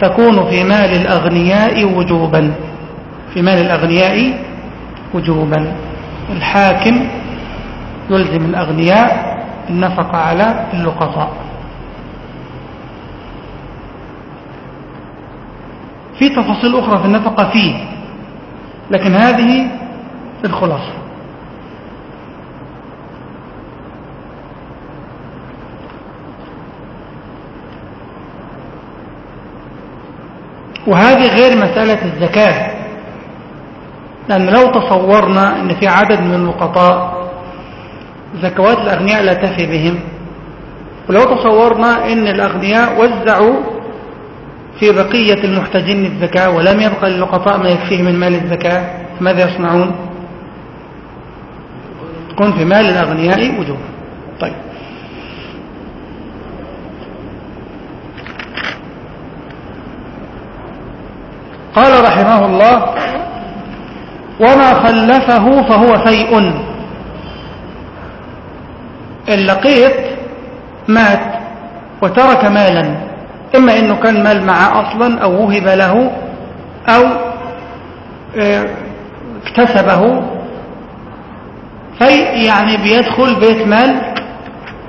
C: تكون في مال الأغنياء وجوبا. في مال الأغنياء وجوبا. الحاكم يلزم الأغنياء النفقة على اللقطاء. في تفاصيل أخرى في النفقة فيه. لكن هذه الخلاصة. وهذه غير مسألة الزكاة. لأن لو تصورنا أن في عدد من اللقطاء زكوات الأغنياء لا تفي بهم. ولو تصورنا أن الأغنياء وزعوا في بقية المحتاجين للزكاة ولم يبقى للقطاء ما يكفيه من مال الزكاة ماذا يصنعون؟ تكون في مال الأغنياء وجوه طيب. قال رحمه الله وما خلفه فهو فيء اللقيط مات وترك مالا. إما أنه كان مال معه أصلا أو وهب له أو آه، اكتسبه. في يعني بيدخل بيت مال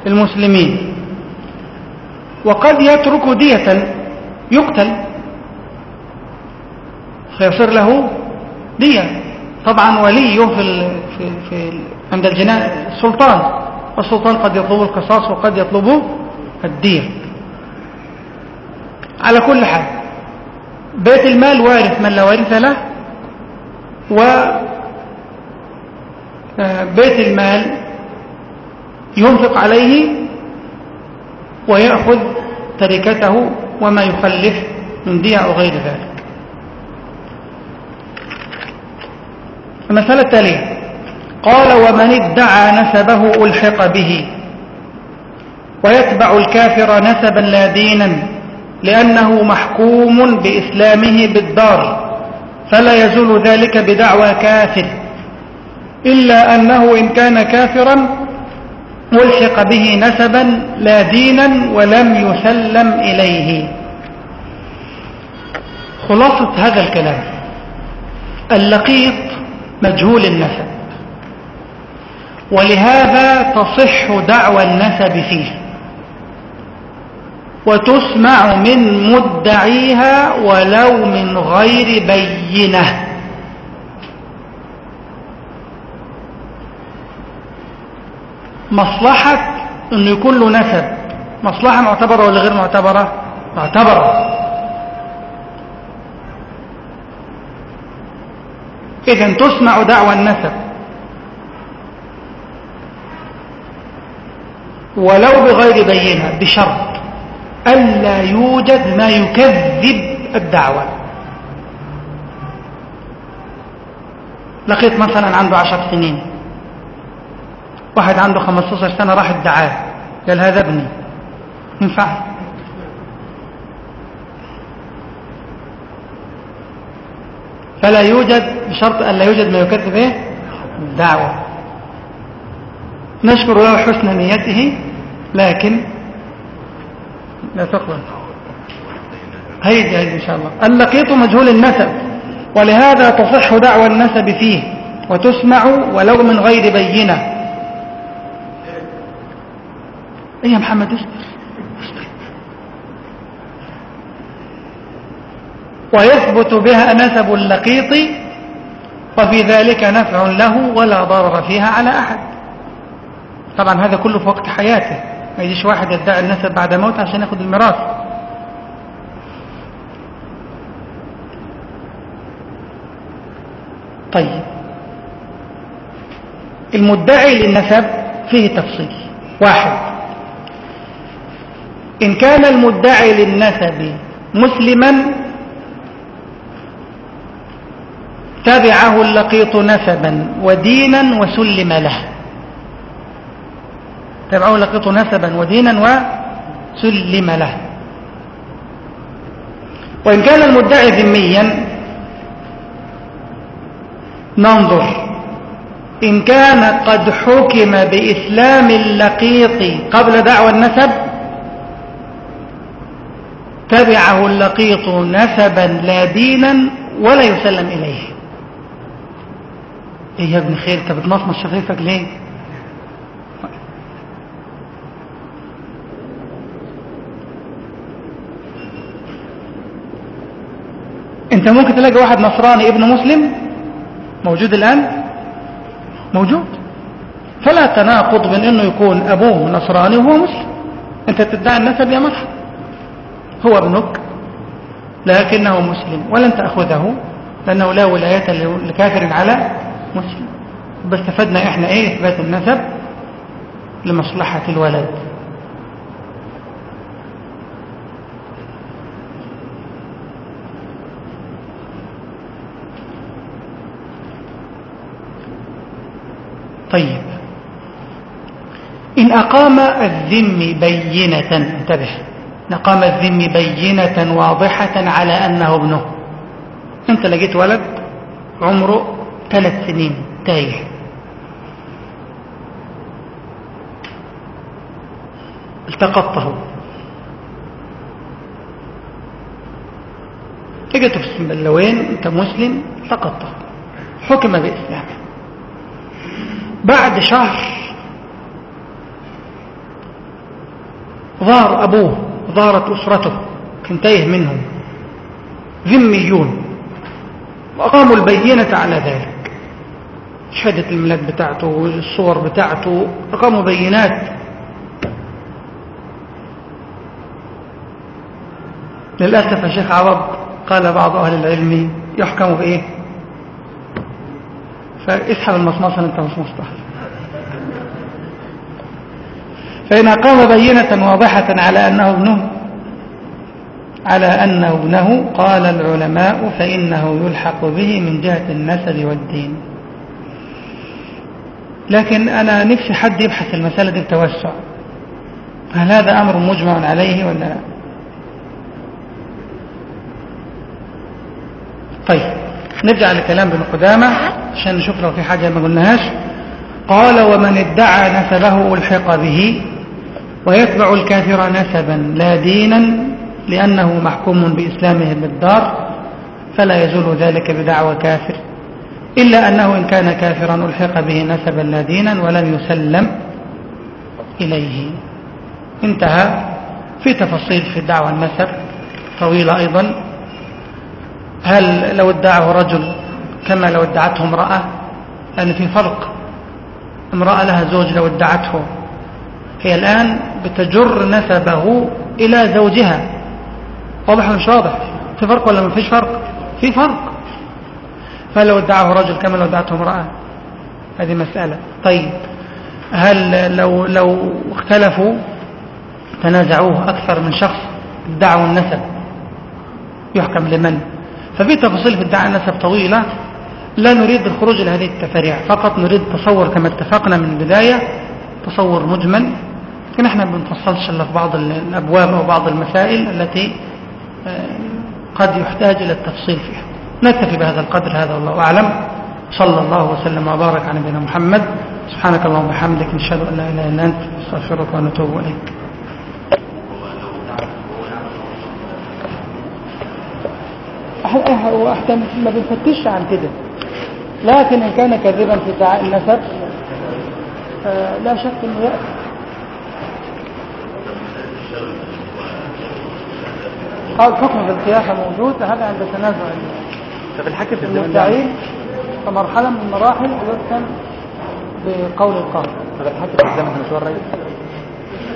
C: المسلمين. وقد يترك دية يقتل. فيصير له دية. طبعا وليه في, في, في عند الجناء السلطان. والسلطان قد يطلب القصاص وقد يطلب الدية. على كل حال. بيت المال وارث من لا وارث له و آه، بيت المال ينفق عليه ويأخذ تركته وما يخلف من دية أو غير ذلك. المسألة التالية. قال ومن ادعى نسبه ألحق به ويتبع الكافر نسبا لا دينا لأنه محكوم بإسلامه بالدار فلا يزول ذلك بدعوى كافر إلا أنه إن كان كافرا ألحق به نسبا لا دينا ولم يسلم إليه. خلاصة هذا الكلام. اللقيط مجهول النسب. ولهذا تصح دعوى النسب فيه. وتسمع من مدعيها ولو من غير بينة. مصلحة انه يكون له نسب. مصلحة معتبرة ولا غير معتبرة؟ معتبرة. اذا تسمع دعوى النسب. ولو بغير بينة بشرط. ألا يوجد ما يكذب الدعوة. لقيت مثلا عنده عشر سنين. واحد عنده 15 سنة راح ادعاه. قال هذا ابني. ينفع؟ فلا يوجد بشرط أن لا يوجد ما يكذب إيه؟ الدعوة. نشكر له حسن نيته لكن لا تقبل. هيدي هيدي إن شاء الله. اللقيط مجهول النسب ولهذا تصح دعوى النسب فيه وتسمع ولو من غير بينة. إيه يا محمد؟ اصبر ويثبت بها نسب اللقيط وفي ذلك نفع له ولا ضرر فيها على أحد. طبعا هذا كله في وقت حياته. ما يجيش واحد يدعي النسب بعد موته عشان ياخد الميراث. طيب. المدعي للنسب فيه تفصيل. واحد. إن كان المدعي للنسب مسلما تبعه اللقيط نسبا ودينا وسلم له. تبعه اللقيط نسبا ودينا وسلم له. وإن كان المدعي ذميا ننظر. إن كان قد حكم بإسلام اللقيط قبل دعوى النسب تبعه اللقيط نسبا لا دينا ولا يسلم إليه. إيه يا ابن خير أنت بتمصمص شفيفك ليه؟ انت ممكن تلاقي واحد نصراني ابن مسلم موجود الآن؟ موجود. فلا تناقض من إنه يكون أبوه نصراني وهو مسلم. انت تدعي النسب يا مرحبا هو ابنك لكنه مسلم ولن تأخذه لأنه لا ولاية لكافر على مسلم. بس استفدنا إحنا إيه؟ اثبات النسب لمصلحة الولد. طيب. إن أقام الذم بينة انتبه نقام الذم بينة واضحة على أنه ابنه. أنت لقيت ولد عمره ثلاث سنين تايه. التقطه. لقيته في السنبلوين أنت مسلم التقطه. حكم بإسلامه. بعد شهر ظهر أبوه ظهرت أسرته كان تايه منهم. ذميون. وأقاموا البينة على ذلك. شهادة الميلاد بتاعته والصور بتاعته أقاموا بينات. للأسف يا شيخ عرب قال بعض أهل العلم يحكم بإيه؟ فاسحب المصمصة انت مصطفى. فإن أقام بينة واضحة على أنه ابنه على أنه ابنه قال العلماء فإنه يلحق به من جهة النسب والدين. لكن أنا نفسي حد يبحث المسألة دي بتوسع. هل هذا أمر مجمع عليه ولا لا طيب نرجع لكلام ابن قدامة عشان نشوف لو في حاجة ما قلناهاش. قال ومن ادعى نسبه ألحق به ويتبع الكافر نسبا لا دينا لأنه محكوم بإسلامه بالدار فلا يزول ذلك بدعوى كافر. إلا أنه إن كان كافرا ألحق به نسبا لا دينا ولم يسلم إليه. انتهى. في تفاصيل في الدعوة النسب طويلة أيضا. هل لو ادعه رجل كما لو ادعته امرأة؟ لأن في فرق. امرأة لها زوج لو ادعته. هي الآن بتجر نسبه إلى زوجها. واضح مش واضح؟ في فرق ولا ما فيش فرق؟ في فرق. فلو ادعه رجل كما لو ادعته امرأة؟ هذه مسألة. طيب هل لو لو اختلفوا تنازعوه أكثر من شخص ادعوا النسب. يحكم لمن؟ ففي تفاصيل في ادعاء النسب طويلة. لا نريد الخروج إلى هذه التفاريع فقط نريد تصور كما اتفقنا من البداية تصور مجمل. لكن إحنا ما بنفصلش إلا في بعض الأبواب أو بعض المسائل التي قد يحتاج إلى التفصيل فيها. نكتفي بهذا القدر هذا والله أعلم. صلى الله وسلم وبارك على نبينا محمد. سبحانك اللهم وبحمدك نشهد أن لا إله إلا أنت نستغفرك ونتوب إليك. إحنا ما بنفتش عن كده. لكن إن كان كاذبا في ادعاء النسب لا شك إنه يأتي. قال حكم في القياسة موجود هذا عند تنازع
D: طب الحكم في الزمن
C: المدعين كمرحلة من المراحل يحكم بقول القاضي
D: طب الحكم في الزمن مش هو الرئيس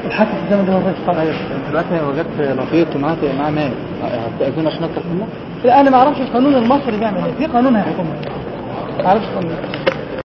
C: الحكم في الزمن هو الرئيس طبعا
D: دلوقتي وجدت لطيط ومعاه معاه مال. هتأذون عشان منه
C: لا أنا ما أعرفش القانون المصري بيعمل إيه. في قانون هيحكمه. ما أعرفش قانون.